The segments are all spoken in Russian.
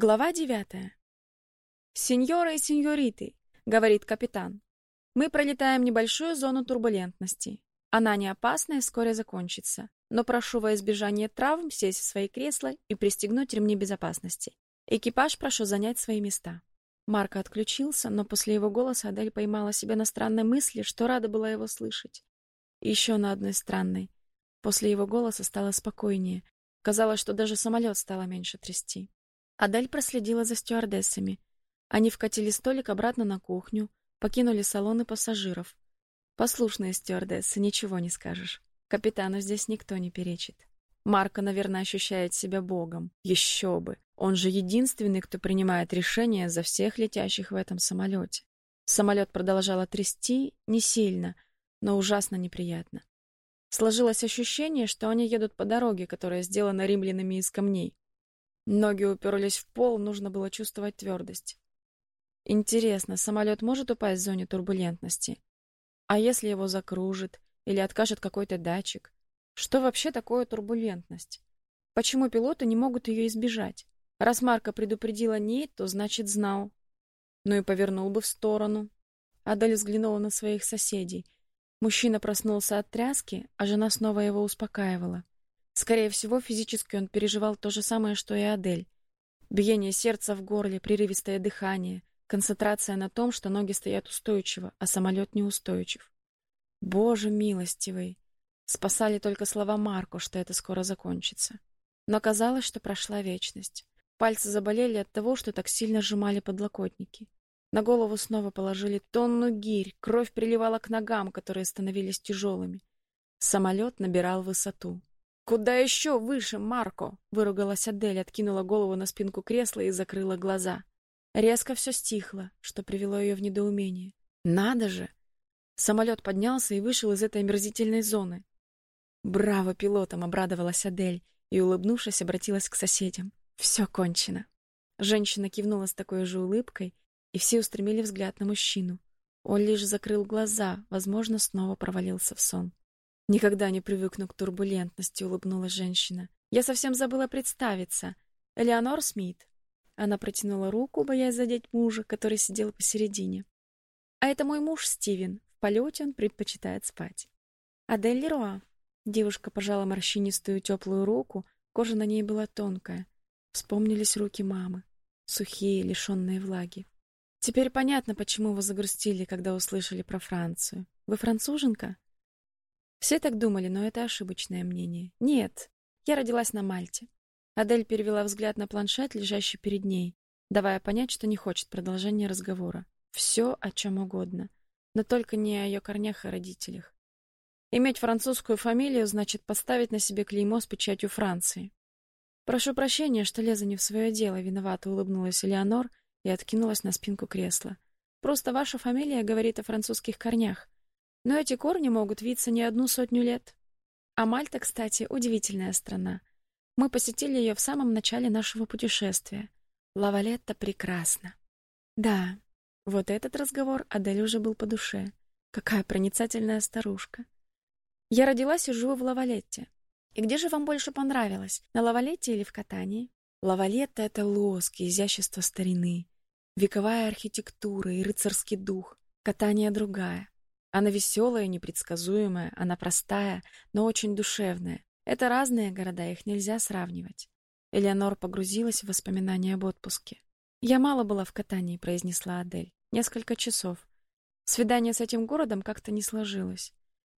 Глава девятая. «Сеньоры и сеньориты», — говорит капитан, — «мы пролетаем небольшую зону турбулентности. Она не опасна и вскоре закончится, но прошу во избежание травм сесть в свои кресла и пристегнуть ремни безопасности. Экипаж прошу занять свои места». Марко отключился, но после его голоса Адель поймала себя на странной мысли, что рада была его слышать. Еще на одной странной. После его голоса стало спокойнее. Казалось, что даже самолет стало меньше трясти. Адель проследила за стюардессами. Они вкатили столик обратно на кухню, покинули салоны пассажиров. Послушные стюардессы, ничего не скажешь. Капитану здесь никто не перечит. Марко, наверное, ощущает себя богом. Еще бы. Он же единственный, кто принимает решения за всех летящих в этом самолете. Самолет продолжало трясти не сильно, но ужасно неприятно. Сложилось ощущение, что они едут по дороге, которая сделана римлянами из камней. Ноги уперлись в пол, нужно было чувствовать твердость. Интересно, самолет может упасть в зоне турбулентности? А если его закружит или откажет какой-то датчик? Что вообще такое турбулентность? Почему пилоты не могут ее избежать? Раз Марка предупредила не, то значит знал. Ну и повернул бы в сторону. Адель взглянула на своих соседей. Мужчина проснулся от тряски, а жена снова его успокаивала. Скорее всего, физически он переживал то же самое, что и Адель. Биение сердца в горле, прерывистое дыхание, концентрация на том, что ноги стоят устойчиво, а самолет неустойчив. Боже милостивый! Спасали только слова Марко, что это скоро закончится. Но казалось, что прошла вечность. Пальцы заболели от того, что так сильно сжимали подлокотники. На голову снова положили тонну гирь, кровь приливала к ногам, которые становились тяжелыми. Самолет набирал высоту. Куда еще выше, Марко? выругалась Адель, откинула голову на спинку кресла и закрыла глаза. Резко все стихло, что привело ее в недоумение. Надо же. Самолет поднялся и вышел из этой омерзительной зоны. Браво пилотам, обрадовалась Адель и улыбнувшись, обратилась к соседям. Все кончено. Женщина кивнула с такой же улыбкой, и все устремили взгляд на мужчину. Он лишь закрыл глаза, возможно, снова провалился в сон. Никогда не привыкну к турбулентности, улыбнулась женщина. Я совсем забыла представиться. Элеонор Смит. Она протянула руку, боясь задеть мужа, который сидел посередине. А это мой муж Стивен. В полете он предпочитает спать. Адель Леруа. Девушка пожала морщинистую теплую руку, кожа на ней была тонкая. Вспомнились руки мамы, сухие, лишенные влаги. Теперь понятно, почему вы загрустили, когда услышали про Францию. Вы француженка? Все так думали, но это ошибочное мнение. Нет, я родилась на Мальте. Адель перевела взгляд на планшет, лежащий перед ней, давая понять, что не хочет продолжения разговора. Все, о чем угодно, но только не о ее корнях и родителях. Иметь французскую фамилию значит поставить на себе клеймо с печатью Франции. Прошу прощения, что лезу не в свое дело, виновато улыбнулась Элеонор и откинулась на спинку кресла. Просто ваша фамилия говорит о французских корнях. Но эти корни могут виться не одну сотню лет. А Мальта, кстати, удивительная страна. Мы посетили ее в самом начале нашего путешествия. Лавалетта прекрасна. Да, вот этот разговор Адель уже был по душе. Какая проницательная старушка. Я родилась и живу в Лавалетте. И где же вам больше понравилось? На Лавалетте или в Катании? Лавалетта это лоск, изящество старины, вековая архитектура и рыцарский дух. Катания другая. Она веселая, непредсказуемая, она простая, но очень душевная. Это разные города, их нельзя сравнивать. Элеонор погрузилась в воспоминания об отпуске. Я мало была в катании, произнесла Адель. Несколько часов. Свидание с этим городом как-то не сложилось.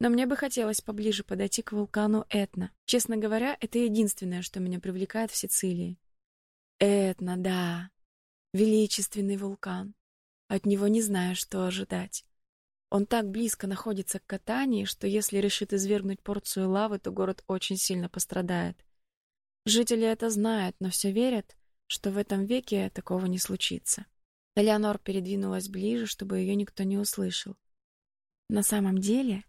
Но мне бы хотелось поближе подойти к вулкану Этна. Честно говоря, это единственное, что меня привлекает в Сицилии. Этна, да. Величественный вулкан. От него не знаю, что ожидать. Он так близко находится к Катании, что если решит извергнуть порцию лавы, то город очень сильно пострадает. Жители это знают, но все верят, что в этом веке такого не случится. Элеонор передвинулась ближе, чтобы ее никто не услышал. На самом деле,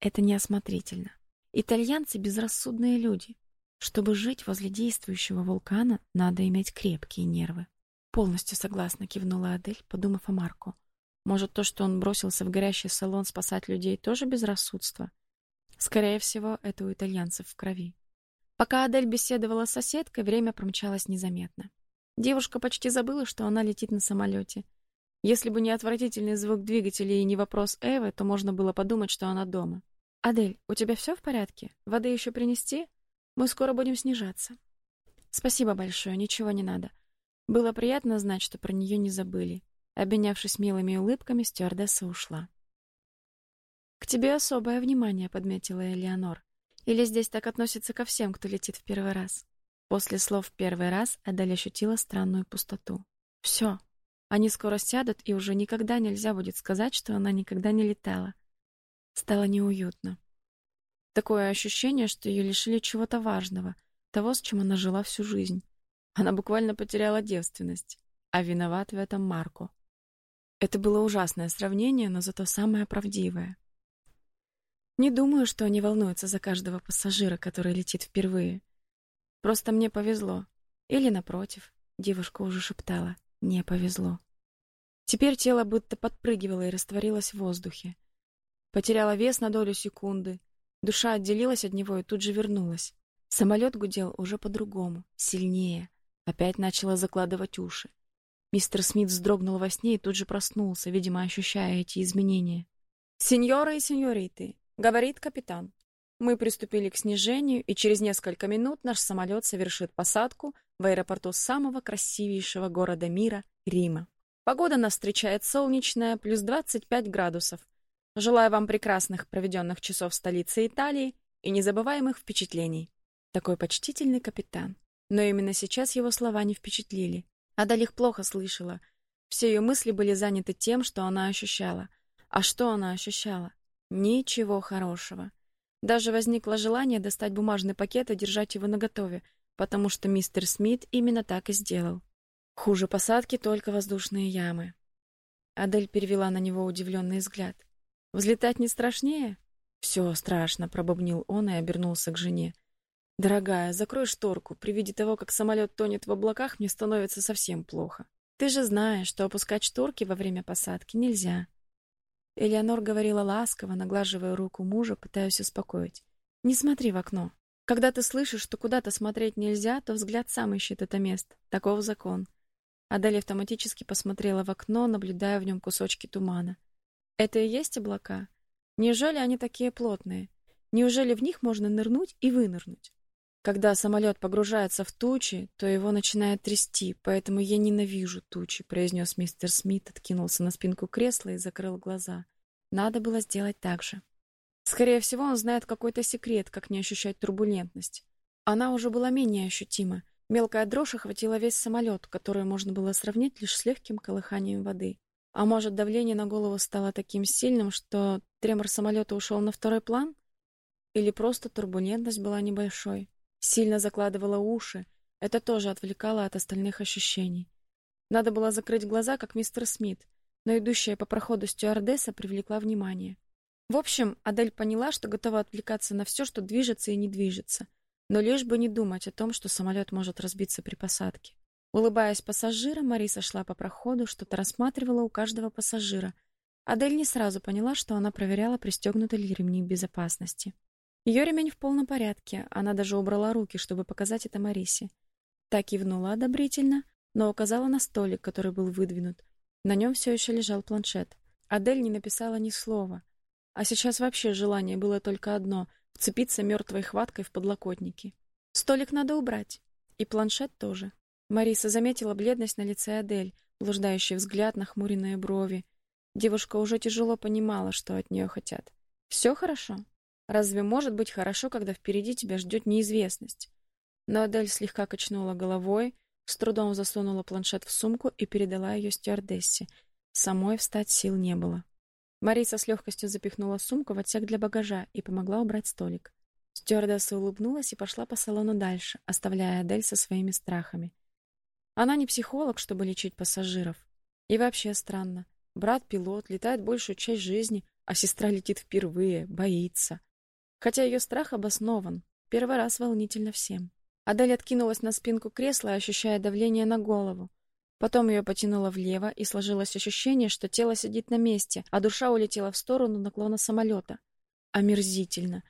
это неосмотрительно. Итальянцы безрассудные люди. Чтобы жить возле действующего вулкана, надо иметь крепкие нервы. Полностью согласна, кивнула Адель, подумав о Марко. Может, то, что он бросился в горящий салон спасать людей, тоже безрассудство? Скорее всего, это у итальянцев в крови. Пока Адель беседовала с соседкой, время промчалось незаметно. Девушка почти забыла, что она летит на самолете. Если бы не отвратительный звук двигателя и не вопрос Эвы, то можно было подумать, что она дома. «Адель, у тебя все в порядке? Воды еще принести? Мы скоро будем снижаться». «Спасибо большое, ничего не надо. Было приятно знать, что про нее не забыли». Обменявшись милыми улыбками, стюардесса ушла. «К тебе особое внимание», — подметила Элеонор. «Или здесь так относятся ко всем, кто летит в первый раз?» После слов «первый раз» Адель ощутила странную пустоту. Все. Они скоро сядут, и уже никогда нельзя будет сказать, что она никогда не летала. Стало неуютно. Такое ощущение, что ее лишили чего-то важного, того, с чем она жила всю жизнь. Она буквально потеряла девственность, а виноват в этом Марко. Это было ужасное сравнение, но зато самое правдивое. Не думаю, что они волнуются за каждого пассажира, который летит впервые. Просто мне повезло. Или напротив, девушка уже шептала: "Не повезло". Теперь тело будто подпрыгивало и растворилось в воздухе. Потеряло вес на долю секунды. Душа отделилась от него и тут же вернулась. Самолет гудел уже по-другому, сильнее. Опять начало закладывать уши. Мистер Смит вздрогнул во сне и тут же проснулся, видимо, ощущая эти изменения. «Сеньоры и сеньориты», — говорит капитан. Мы приступили к снижению, и через несколько минут наш самолет совершит посадку в аэропорту самого красивейшего города мира Рима. Погода нас встречает солнечная, плюс 25 градусов. Желаю вам прекрасных проведенных часов в столице Италии и незабываемых впечатлений. Такой почтительный капитан. Но именно сейчас его слова не впечатлили. Адаль их плохо слышала. Все ее мысли были заняты тем, что она ощущала. А что она ощущала? Ничего хорошего. Даже возникло желание достать бумажный пакет и держать его наготове, потому что мистер Смит именно так и сделал. Хуже посадки только воздушные ямы. Адель перевела на него удивленный взгляд. Взлетать не страшнее? «Все страшно, пробубнил он и обернулся к жене. Дорогая, закрой шторку. При виде того, как самолет тонет в облаках, мне становится совсем плохо. Ты же знаешь, что опускать шторки во время посадки нельзя. Элеонор говорила ласково, наглаживая руку мужа, пытаясь успокоить. Не смотри в окно. Когда ты слышишь, что куда-то смотреть нельзя, то взгляд сам ищет это место. Таков закон. Адель автоматически посмотрела в окно, наблюдая в нем кусочки тумана. Это и есть облака? Неужели они такие плотные? Неужели в них можно нырнуть и вынырнуть? Когда самолет погружается в тучи, то его начинает трясти, поэтому я ненавижу тучи, произнес мистер Смит, откинулся на спинку кресла и закрыл глаза. Надо было сделать так же. Скорее всего, он знает какой-то секрет, как не ощущать турбулентность. Она уже была менее ощутима. Мелкая дрожь охватила весь самолет, который можно было сравнить лишь с легким колыханием воды. А может, давление на голову стало таким сильным, что тремор самолета ушел на второй план? Или просто турбулентность была небольшой? Сильно закладывала уши. Это тоже отвлекало от остальных ощущений. Надо было закрыть глаза, как мистер Смит, но идущая по проходу стюардесса привлекла внимание. В общем, Адель поняла, что готова отвлекаться на все, что движется и не движется, но лишь бы не думать о том, что самолет может разбиться при посадке. Улыбаясь пассажирам, Мариса шла по проходу, что-то рассматривала у каждого пассажира. Адель не сразу поняла, что она проверяла, пристегнуты ли ремни безопасности. Ее ремень в полном порядке, она даже убрала руки, чтобы показать это Марисе. Так кивнула одобрительно, но указала на столик, который был выдвинут. На нем все еще лежал планшет. Адель не написала ни слова. А сейчас вообще желание было только одно — вцепиться мертвой хваткой в подлокотники. Столик надо убрать. И планшет тоже. Мариса заметила бледность на лице Адель, блуждающий взгляд, нахмуренные брови. Девушка уже тяжело понимала, что от нее хотят. «Все хорошо?» Разве может быть хорошо, когда впереди тебя ждет неизвестность? Но Адель слегка качнула головой, с трудом засунула планшет в сумку и передала ее стюардессе. Самой встать сил не было. Мариса с легкостью запихнула сумку в отсек для багажа и помогла убрать столик. Стюардесса улыбнулась и пошла по салону дальше, оставляя Адель со своими страхами. Она не психолог, чтобы лечить пассажиров. И вообще странно. Брат-пилот летает большую часть жизни, а сестра летит впервые, боится. Хотя ее страх обоснован. Первый раз волнительно всем. Адель откинулась на спинку кресла, ощущая давление на голову. Потом ее потянуло влево, и сложилось ощущение, что тело сидит на месте, а душа улетела в сторону наклона самолета. Омерзительно.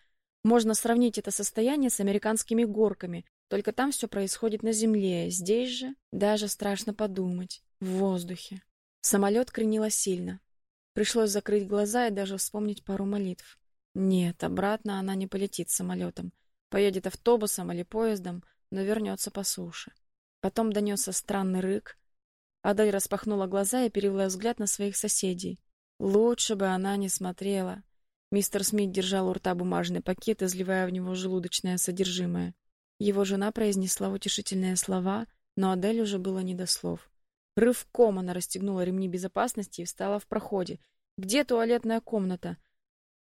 Можно сравнить это состояние с американскими горками, Только там все происходит на земле, здесь же даже страшно подумать. В воздухе. Самолет кренило сильно. Пришлось закрыть глаза и даже вспомнить пару молитв. Нет, обратно она не полетит самолетом. Поедет автобусом или поездом, но вернется по суше. Потом донесся странный рык. Адель распахнула глаза и перевела взгляд на своих соседей. Лучше бы она не смотрела. Мистер Смит держал у рта бумажный пакет, изливая в него желудочное содержимое. Его жена произнесла утешительные слова, но Адель уже было не до слов. Рывком она расстегнула ремни безопасности и встала в проходе. Где туалетная комната?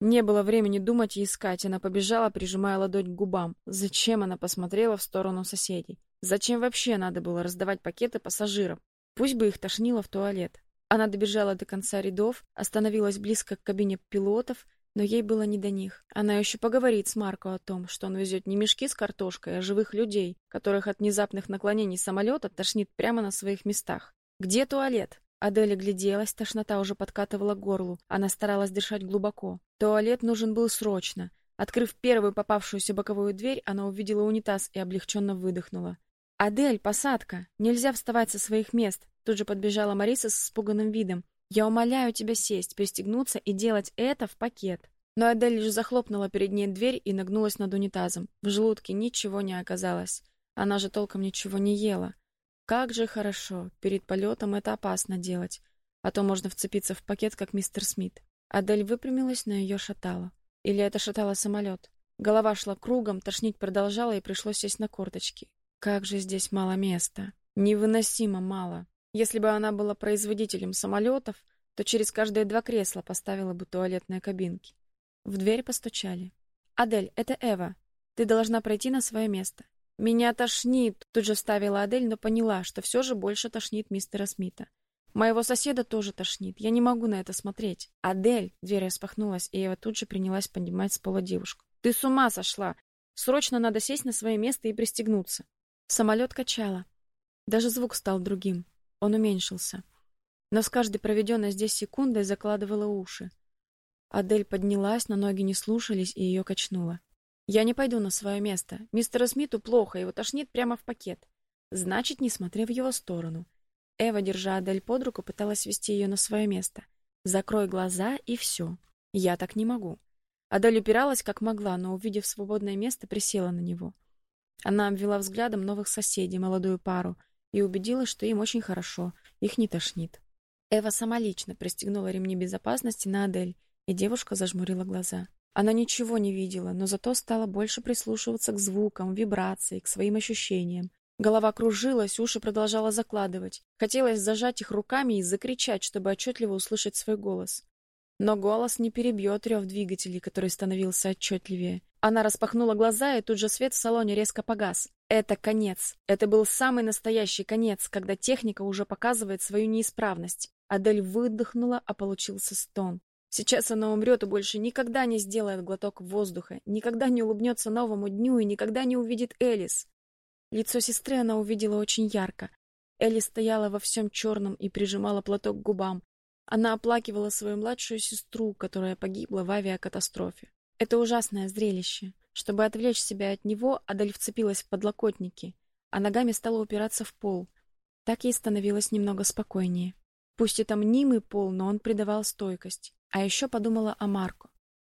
Не было времени думать и искать, она побежала, прижимая ладонь к губам. Зачем она посмотрела в сторону соседей? Зачем вообще надо было раздавать пакеты пассажирам? Пусть бы их тошнило в туалет. Она добежала до конца рядов, остановилась близко к кабине пилотов, но ей было не до них. Она еще поговорит с Марко о том, что он везет не мешки с картошкой, а живых людей, которых от внезапных наклонений самолета тошнит прямо на своих местах. Где туалет? Адель гляделась, тошнота уже подкатывала к горлу. Она старалась дышать глубоко. Туалет нужен был срочно. Открыв первую попавшуюся боковую дверь, она увидела унитаз и облегченно выдохнула. «Адель, посадка! Нельзя вставать со своих мест!» Тут же подбежала Мариса с испуганным видом. «Я умоляю тебя сесть, пристегнуться и делать это в пакет!» Но Адель лишь захлопнула перед ней дверь и нагнулась над унитазом. В желудке ничего не оказалось. Она же толком ничего не ела. Как же хорошо. Перед полетом это опасно делать. А то можно вцепиться в пакет, как мистер Смит. Адель выпрямилась, но ее шатало. Или это шатало самолет. Голова шла кругом, тошнить продолжала, и пришлось сесть на корточки. Как же здесь мало места. Невыносимо мало. Если бы она была производителем самолетов, то через каждые два кресла поставила бы туалетные кабинки. В дверь постучали. «Адель, это Эва. Ты должна пройти на свое место. Меня тошнит, тут же вставила Адель, но поняла, что все же больше тошнит мистера Смита. Моего соседа тоже тошнит. Я не могу на это смотреть. Адель, дверь распахнулась, и Ева тут же принялась поднимать с пола девушку. Ты с ума сошла? Срочно надо сесть на свое место и пристегнуться. Самолет качало. Даже звук стал другим. Он уменьшился. Но с каждой проведенной здесь секундой закладывала уши. Адель поднялась, но ноги не слушались, и ее качнуло. Я не пойду на свое место. Мистеру Смиту плохо, его тошнит прямо в пакет. Значит, не смотря в его сторону. Эва, держа Адель под руку, пыталась вести ее на свое место. Закрой глаза и все. Я так не могу. Адель упиралась как могла, но увидев свободное место, присела на него. Она обвела взглядом новых соседей, молодую пару, и убедилась, что им очень хорошо, их не тошнит. Эва сама лично пристегнула ремни безопасности на Адель, и девушка зажмурила глаза. Она ничего не видела, но зато стала больше прислушиваться к звукам, вибрации, к своим ощущениям. Голова кружилась, уши продолжала закладывать. Хотелось зажать их руками и закричать, чтобы отчетливо услышать свой голос. Но голос не перебьет рев двигателей, который становился отчетливее. Она распахнула глаза, и тут же свет в салоне резко погас. Это конец. Это был самый настоящий конец, когда техника уже показывает свою неисправность. Адель выдохнула, а получился стон. Сейчас она умрет и больше никогда не сделает глоток воздуха, никогда не улыбнется новому дню и никогда не увидит Элис. Лицо сестры она увидела очень ярко. Элис стояла во всем черном и прижимала платок к губам. Она оплакивала свою младшую сестру, которая погибла в авиакатастрофе. Это ужасное зрелище. Чтобы отвлечь себя от него, Адель вцепилась в подлокотники, а ногами стала упираться в пол. Так ей становилось немного спокойнее. Пусть это мнимый пол, но он придавал стойкость. А еще подумала о Марко.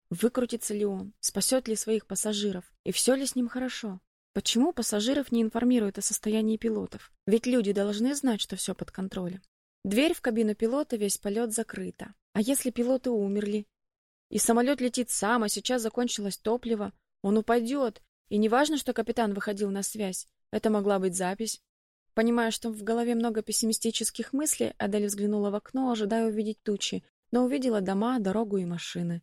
Выкрутится ли он, спасет ли своих пассажиров, и все ли с ним хорошо? Почему пассажиров не информируют о состоянии пилотов? Ведь люди должны знать, что все под контролем. Дверь в кабину пилота весь полет закрыта. А если пилоты умерли? И самолет летит сам, а сейчас закончилось топливо. Он упадет. И не важно, что капитан выходил на связь. Это могла быть запись. Понимая, что в голове много пессимистических мыслей, Адель взглянула в окно, ожидая увидеть тучи, но увидела дома, дорогу и машины.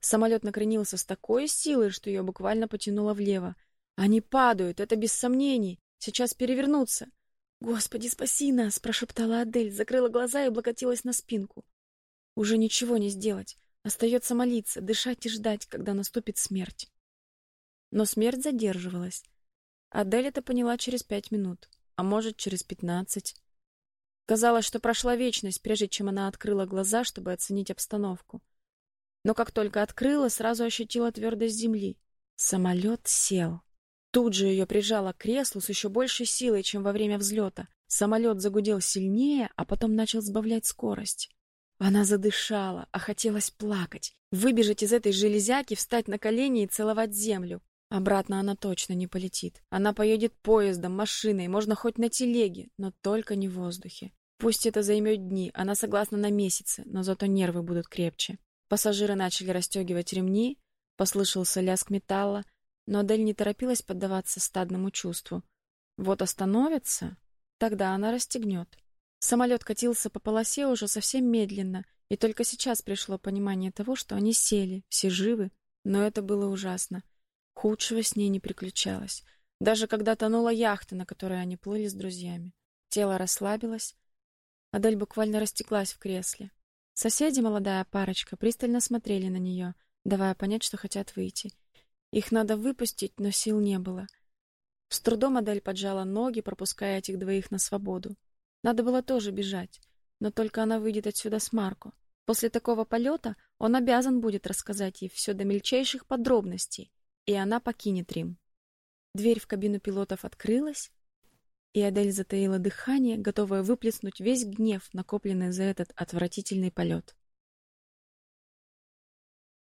Самолет накренился с такой силой, что ее буквально потянуло влево. Они падают, это без сомнений. Сейчас перевернутся. Господи, спаси нас, прошептала Адель, закрыла глаза и облокотилась на спинку. Уже ничего не сделать. Остается молиться, дышать и ждать, когда наступит смерть. Но смерть задерживалась. Адель это поняла через пять минут, а может, через пятнадцать. Казалось, что прошла вечность, прежде чем она открыла глаза, чтобы оценить обстановку. Но как только открыла, сразу ощутила твердость земли. Самолет сел. Тут же ее прижало к креслу с еще большей силой, чем во время взлета. Самолет загудел сильнее, а потом начал сбавлять скорость. Она задышала, а хотелось плакать, выбежать из этой железяки, встать на колени и целовать землю. Обратно она точно не полетит. Она поедет поездом, машиной, можно хоть на телеге, но только не в воздухе. Пусть это займет дни, она согласна на месяцы, но зато нервы будут крепче. Пассажиры начали расстегивать ремни, послышался лязг металла, но Адель не торопилась поддаваться стадному чувству. Вот остановится, тогда она расстегнет. Самолет катился по полосе уже совсем медленно, и только сейчас пришло понимание того, что они сели, все живы, но это было ужасно. Худшего с ней не приключалось. Даже когда тонула яхта, на которой они плыли с друзьями. Тело расслабилось. Адель буквально растеклась в кресле. Соседи, молодая парочка, пристально смотрели на нее, давая понять, что хотят выйти. Их надо выпустить, но сил не было. С трудом Адель поджала ноги, пропуская этих двоих на свободу. Надо было тоже бежать, но только она выйдет отсюда с Марко. После такого полета он обязан будет рассказать ей все до мельчайших подробностей, и она покинет Рим. Дверь в кабину пилотов открылась, и Адель затаила дыхание, готовая выплеснуть весь гнев, накопленный за этот отвратительный полет.